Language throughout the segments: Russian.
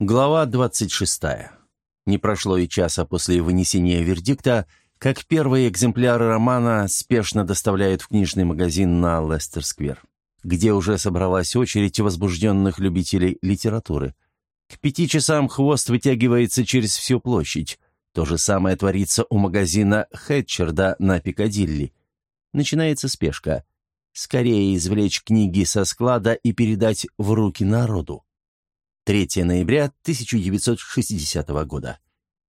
Глава 26. Не прошло и часа после вынесения вердикта, как первые экземпляры романа спешно доставляют в книжный магазин на Лестер-сквер, где уже собралась очередь возбужденных любителей литературы. К пяти часам хвост вытягивается через всю площадь. То же самое творится у магазина Хэтчерда на Пикадилли. Начинается спешка. Скорее извлечь книги со склада и передать в руки народу. 3 ноября 1960 года.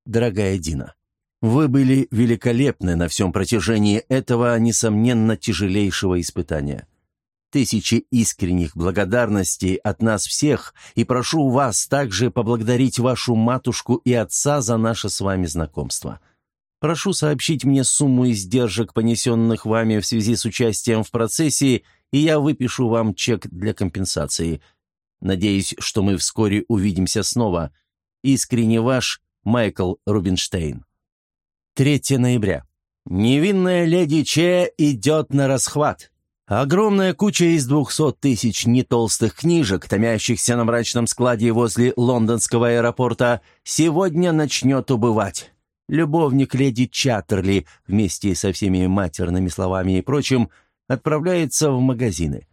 Дорогая Дина, вы были великолепны на всем протяжении этого, несомненно, тяжелейшего испытания. Тысячи искренних благодарностей от нас всех, и прошу вас также поблагодарить вашу матушку и отца за наше с вами знакомство. Прошу сообщить мне сумму издержек, понесенных вами в связи с участием в процессе, и я выпишу вам чек для компенсации – Надеюсь, что мы вскоре увидимся снова. Искренне ваш Майкл Рубинштейн. 3 ноября. Невинная леди Че идет на расхват. Огромная куча из двухсот тысяч нетолстых книжек, томящихся на мрачном складе возле лондонского аэропорта, сегодня начнет убывать. Любовник леди Чаттерли вместе со всеми матерными словами и прочим отправляется в магазины.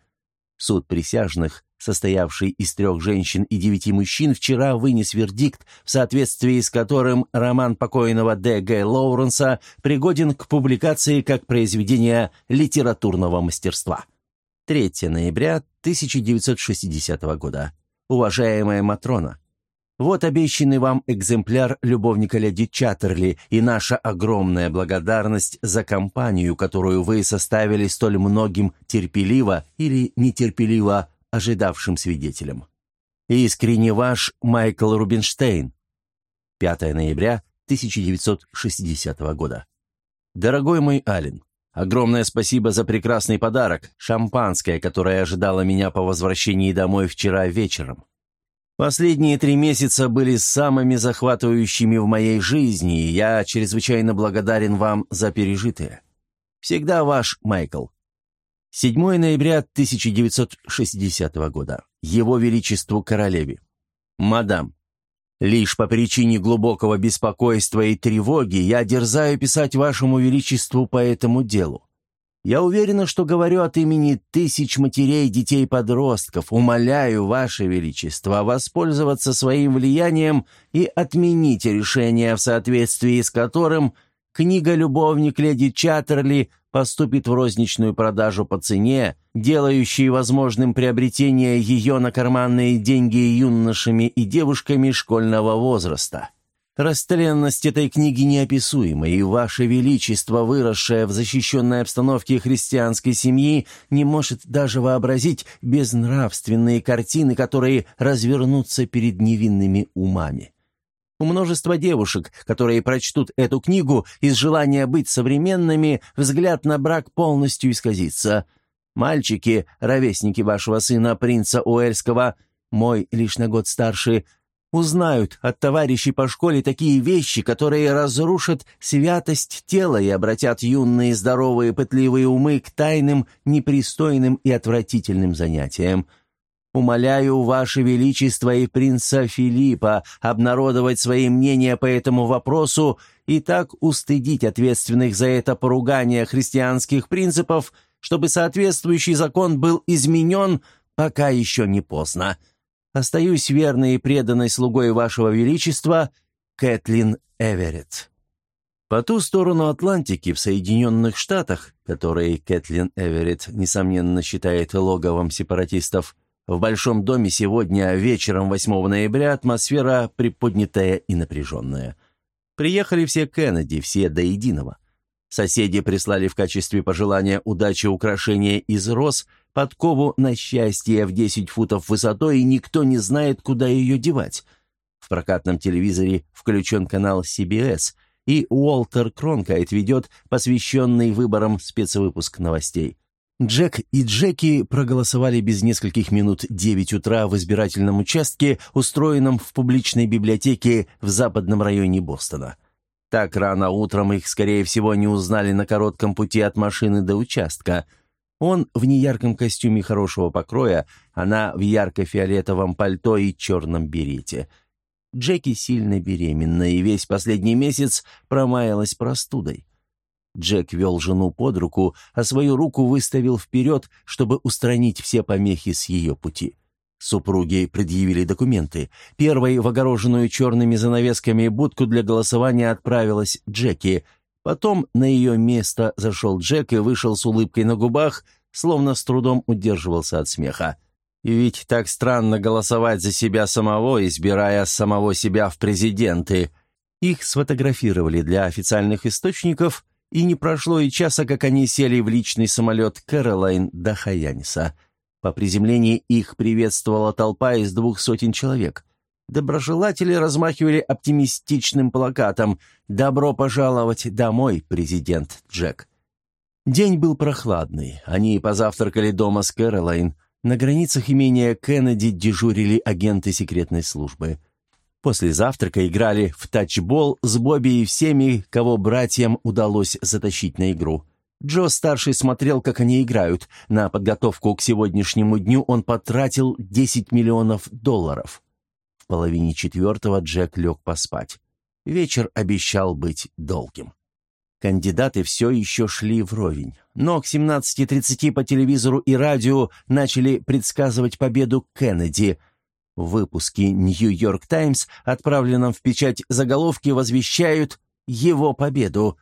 Суд присяжных состоявший из трех женщин и девяти мужчин, вчера вынес вердикт, в соответствии с которым роман покойного Д. Г. Лоуренса пригоден к публикации как произведение литературного мастерства. 3 ноября 1960 года. Уважаемая Матрона, вот обещанный вам экземпляр любовника леди Чаттерли и наша огромная благодарность за компанию, которую вы составили столь многим терпеливо или нетерпеливо ожидавшим свидетелем. Искренне ваш Майкл Рубинштейн. 5 ноября 1960 года. Дорогой мой Ален, огромное спасибо за прекрасный подарок, шампанское, которое ожидало меня по возвращении домой вчера вечером. Последние три месяца были самыми захватывающими в моей жизни, и я чрезвычайно благодарен вам за пережитое. Всегда ваш Майкл. 7 ноября 1960 года. Его Величеству Королеве. «Мадам, лишь по причине глубокого беспокойства и тревоги я дерзаю писать Вашему Величеству по этому делу. Я уверена, что говорю от имени тысяч матерей, детей, подростков. Умоляю, Ваше Величество, воспользоваться своим влиянием и отменить решение, в соответствии с которым книга «Любовник леди Чаттерли» поступит в розничную продажу по цене, делающей возможным приобретение ее на карманные деньги юношами и девушками школьного возраста. Растленность этой книги неописуема, и Ваше Величество, выросшее в защищенной обстановке христианской семьи, не может даже вообразить безнравственные картины, которые развернутся перед невинными умами. У множества девушек, которые прочтут эту книгу, из желания быть современными, взгляд на брак полностью исказится. Мальчики, ровесники вашего сына, принца Уэльского, мой лишь на год старше, узнают от товарищей по школе такие вещи, которые разрушат святость тела и обратят юные, здоровые, пытливые умы к тайным, непристойным и отвратительным занятиям – Умоляю, Ваше Величество и принца Филиппа обнародовать свои мнения по этому вопросу и так устыдить ответственных за это поругание христианских принципов, чтобы соответствующий закон был изменен, пока еще не поздно. Остаюсь верной и преданной слугой Вашего Величества, Кэтлин Эверетт. По ту сторону Атлантики, в Соединенных Штатах, которые Кэтлин Эверетт, несомненно, считает логовом сепаратистов, в Большом доме сегодня вечером 8 ноября атмосфера приподнятая и напряженная. Приехали все Кеннеди, все до единого. Соседи прислали в качестве пожелания удачи украшения из роз, подкову на счастье в 10 футов высотой, и никто не знает, куда ее девать. В прокатном телевизоре включен канал CBS, и Уолтер Кронкайт ведет посвященный выборам спецвыпуск новостей. Джек и Джеки проголосовали без нескольких минут 9 утра в избирательном участке, устроенном в публичной библиотеке в западном районе Бостона. Так рано утром их, скорее всего, не узнали на коротком пути от машины до участка. Он в неярком костюме хорошего покроя, она в ярко-фиолетовом пальто и черном берете. Джеки сильно беременна и весь последний месяц промаялась простудой. Джек вел жену под руку, а свою руку выставил вперед, чтобы устранить все помехи с ее пути. Супруги предъявили документы. Первой в огороженную черными занавесками будку для голосования отправилась Джеки. Потом на ее место зашел Джек и вышел с улыбкой на губах, словно с трудом удерживался от смеха. Ведь так странно голосовать за себя самого, избирая самого себя в президенты. Их сфотографировали для официальных источников, и не прошло и часа, как они сели в личный самолет Кэролайн до Хаяниса. По приземлении их приветствовала толпа из двух сотен человек. Доброжелатели размахивали оптимистичным плакатом «Добро пожаловать домой, президент Джек». День был прохладный. Они позавтракали дома с Кэролайн. На границах имения Кеннеди дежурили агенты секретной службы – После завтрака играли в тачбол с Бобби и всеми, кого братьям удалось затащить на игру. Джо-старший смотрел, как они играют. На подготовку к сегодняшнему дню он потратил 10 миллионов долларов. В половине четвертого Джек лег поспать. Вечер обещал быть долгим. Кандидаты все еще шли вровень. Но к 17.30 по телевизору и радио начали предсказывать победу Кеннеди – в выпуске «Нью-Йорк Таймс», отправленном в печать заголовки, возвещают его победу.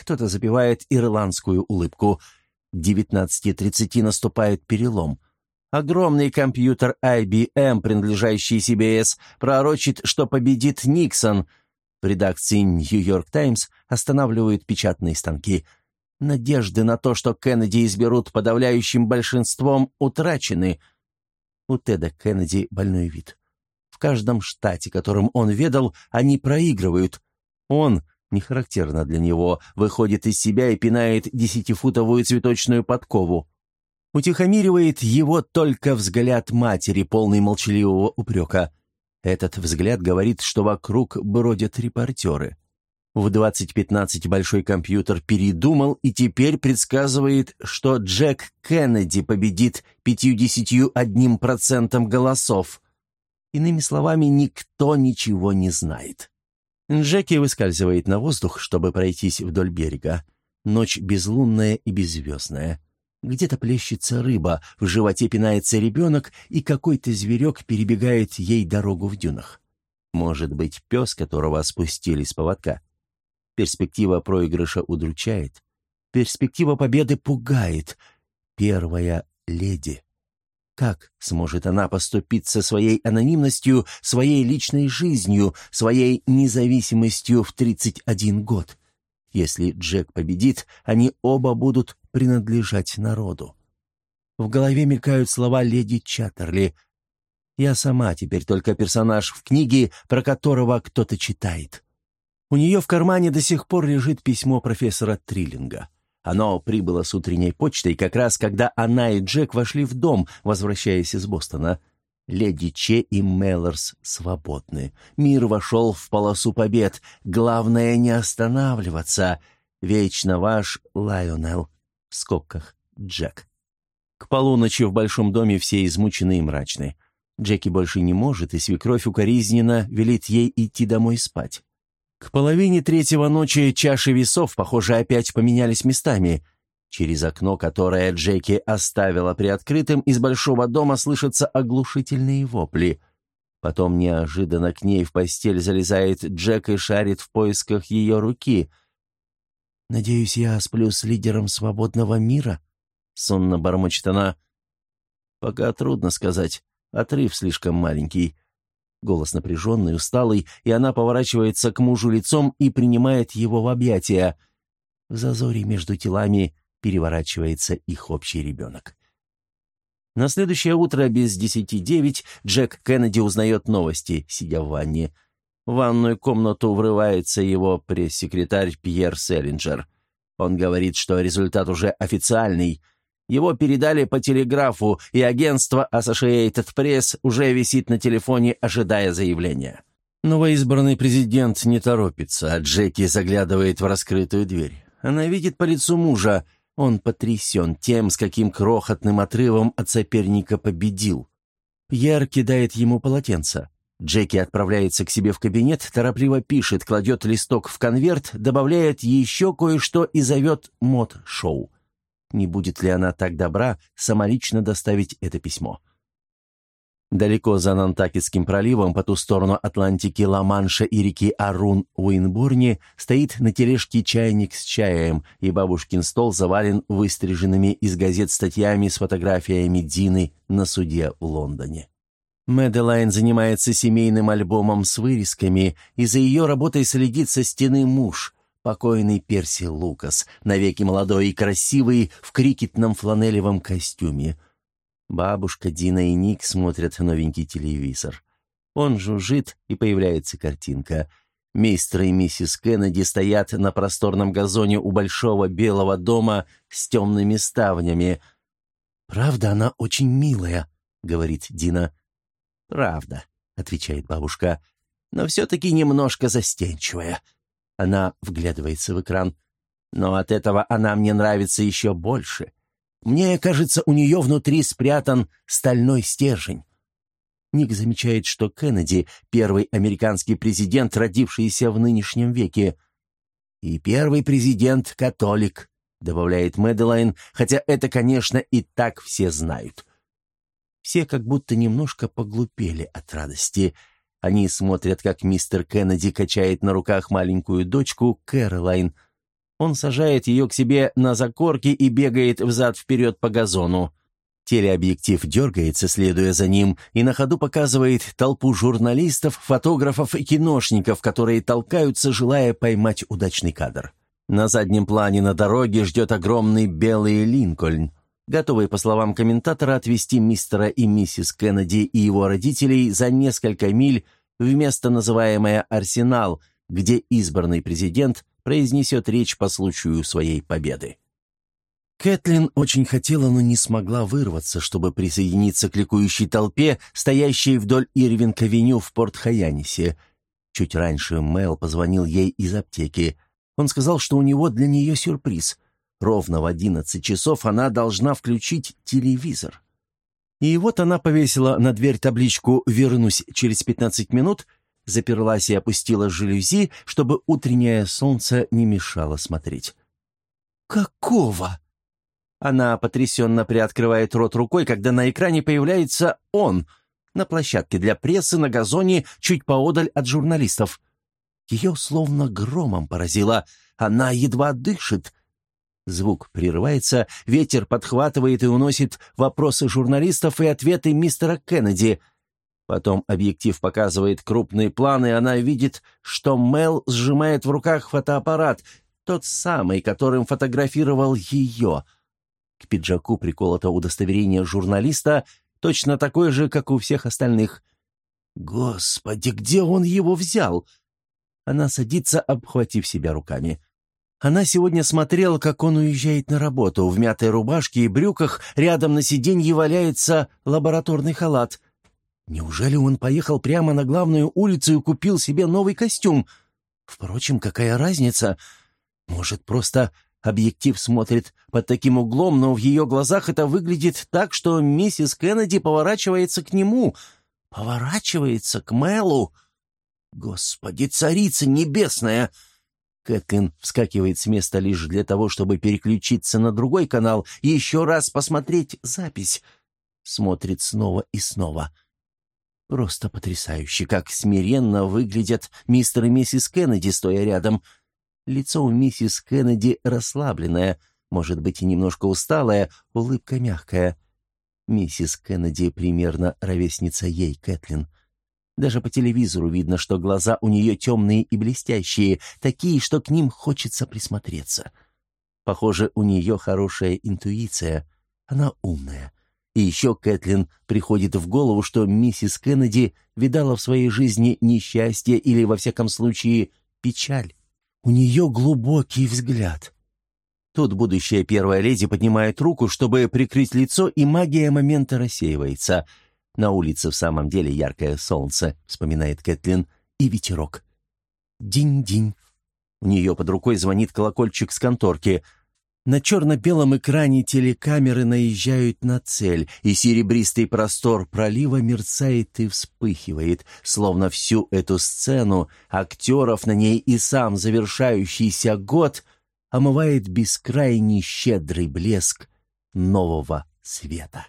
Кто-то запевает ирландскую улыбку. К 19.30 наступает перелом. Огромный компьютер IBM, принадлежащий CBS, пророчит, что победит Никсон. В редакции «Нью-Йорк Таймс» останавливают печатные станки. Надежды на то, что Кеннеди изберут подавляющим большинством, утрачены – у Теда Кеннеди больной вид. В каждом штате, которым он ведал, они проигрывают. Он, не характерно для него, выходит из себя и пинает десятифутовую цветочную подкову. Утихомиривает его только взгляд матери, полный молчаливого упрека. Этот взгляд говорит, что вокруг бродят репортеры. В 2015 большой компьютер передумал и теперь предсказывает, что Джек Кеннеди победит 51% голосов. Иными словами, никто ничего не знает. Джеки выскальзывает на воздух, чтобы пройтись вдоль берега. Ночь безлунная и беззвездная. Где-то плещется рыба, в животе пинается ребенок, и какой-то зверек перебегает ей дорогу в дюнах. Может быть, пес, которого спустили с поводка. Перспектива проигрыша удручает. Перспектива победы пугает. Первая леди. Как сможет она поступить со своей анонимностью, своей личной жизнью, своей независимостью в 31 год? Если Джек победит, они оба будут принадлежать народу. В голове мелькают слова леди Чаттерли. «Я сама теперь только персонаж в книге, про которого кто-то читает». У нее в кармане до сих пор лежит письмо профессора Триллинга. Оно прибыло с утренней почтой, как раз когда она и Джек вошли в дом, возвращаясь из Бостона. Леди Че и Меллорс свободны. Мир вошел в полосу побед. Главное не останавливаться. Вечно ваш Лайонел. В скобках Джек. К полуночи в большом доме все измучены и мрачны. Джеки больше не может, и свекровь укоризненно велит ей идти домой спать. К половине третьего ночи чаши весов, похоже, опять поменялись местами. Через окно, которое Джеки оставила приоткрытым, из большого дома слышатся оглушительные вопли. Потом неожиданно к ней в постель залезает Джек и шарит в поисках ее руки. «Надеюсь, я сплю с лидером свободного мира?» — сонно бормочет она. «Пока трудно сказать. Отрыв слишком маленький. Голос напряженный, усталый, и она поворачивается к мужу лицом и принимает его в объятия. В зазоре между телами переворачивается их общий ребенок. На следующее утро без десяти девять Джек Кеннеди узнает новости, сидя в ванне. В ванную комнату врывается его пресс-секретарь Пьер Селлинджер. Он говорит, что результат уже официальный — его передали по телеграфу, и агентство Associated Press уже висит на телефоне, ожидая заявления. Новоизбранный президент не торопится, а Джеки заглядывает в раскрытую дверь. Она видит по лицу мужа. Он потрясен тем, с каким крохотным отрывом от соперника победил. Пьер кидает ему полотенце. Джеки отправляется к себе в кабинет, торопливо пишет, кладет листок в конверт, добавляет еще кое-что и зовет мод-шоу. Не будет ли она так добра самолично доставить это письмо? Далеко за Нантакетским проливом, по ту сторону Атлантики Ла-Манша и реки Арун Уинбурни, стоит на тележке чайник с чаем, и бабушкин стол завален выстриженными из газет статьями с фотографиями Дины на суде в Лондоне. Мэдалайн занимается семейным альбомом с вырезками, и за ее работой следит со стены муж, покойный Перси Лукас, навеки молодой и красивый в крикетном фланелевом костюме – Бабушка, Дина и Ник смотрят новенький телевизор. Он жужжит, и появляется картинка. Мистер и миссис Кеннеди стоят на просторном газоне у большого белого дома с темными ставнями. «Правда, она очень милая», — говорит Дина. «Правда», — отвечает бабушка, — «но все-таки немножко застенчивая». Она вглядывается в экран. «Но от этого она мне нравится еще больше». Мне кажется, у нее внутри спрятан стальной стержень. Ник замечает, что Кеннеди — первый американский президент, родившийся в нынешнем веке. «И первый президент — католик», — добавляет Мэдалайн, хотя это, конечно, и так все знают. Все как будто немножко поглупели от радости. Они смотрят, как мистер Кеннеди качает на руках маленькую дочку Кэролайн — он сажает ее к себе на закорки и бегает взад-вперед по газону. Телеобъектив дергается, следуя за ним, и на ходу показывает толпу журналистов, фотографов и киношников, которые толкаются, желая поймать удачный кадр. На заднем плане на дороге ждет огромный белый Линкольн, готовый, по словам комментатора, отвезти мистера и миссис Кеннеди и его родителей за несколько миль в место, называемое «Арсенал», где избранный президент произнесет речь по случаю своей победы. Кэтлин очень хотела, но не смогла вырваться, чтобы присоединиться к ликующей толпе, стоящей вдоль Ирвинг-авеню в Порт-Хаянисе. Чуть раньше Мэл позвонил ей из аптеки. Он сказал, что у него для нее сюрприз. Ровно в одиннадцать часов она должна включить телевизор. И вот она повесила на дверь табличку «Вернусь через пятнадцать минут» заперлась и опустила жалюзи, чтобы утреннее солнце не мешало смотреть. «Какого?» Она потрясенно приоткрывает рот рукой, когда на экране появляется он на площадке для прессы на газоне чуть поодаль от журналистов. Ее словно громом поразило. Она едва дышит. Звук прерывается, ветер подхватывает и уносит вопросы журналистов и ответы мистера Кеннеди. Потом объектив показывает крупные планы, и она видит, что Мел сжимает в руках фотоаппарат, тот самый, которым фотографировал ее. К пиджаку приколото удостоверение журналиста, точно такое же, как у всех остальных. «Господи, где он его взял?» Она садится, обхватив себя руками. Она сегодня смотрела, как он уезжает на работу. В мятой рубашке и брюках рядом на сиденье валяется лабораторный халат — Неужели он поехал прямо на главную улицу и купил себе новый костюм? Впрочем, какая разница? Может, просто объектив смотрит под таким углом, но в ее глазах это выглядит так, что миссис Кеннеди поворачивается к нему. Поворачивается к Мэлу. Господи, царица небесная! Кэтлин вскакивает с места лишь для того, чтобы переключиться на другой канал и еще раз посмотреть запись. Смотрит снова и снова — Просто потрясающе, как смиренно выглядят мистер и миссис Кеннеди, стоя рядом. Лицо у миссис Кеннеди расслабленное, может быть, и немножко усталое, улыбка мягкая. Миссис Кеннеди примерно ровесница ей, Кэтлин. Даже по телевизору видно, что глаза у нее темные и блестящие, такие, что к ним хочется присмотреться. Похоже, у нее хорошая интуиция. Она умная. И еще Кэтлин приходит в голову, что миссис Кеннеди видала в своей жизни несчастье или, во всяком случае, печаль. У нее глубокий взгляд. Тут будущая первая леди поднимает руку, чтобы прикрыть лицо, и магия момента рассеивается. На улице в самом деле яркое солнце, вспоминает Кэтлин, и ветерок. Динь-динь. У нее под рукой звонит колокольчик с конторки. На черно-белом экране телекамеры наезжают на цель, и серебристый простор пролива мерцает и вспыхивает, словно всю эту сцену, актеров на ней и сам завершающийся год омывает бескрайний щедрый блеск нового света.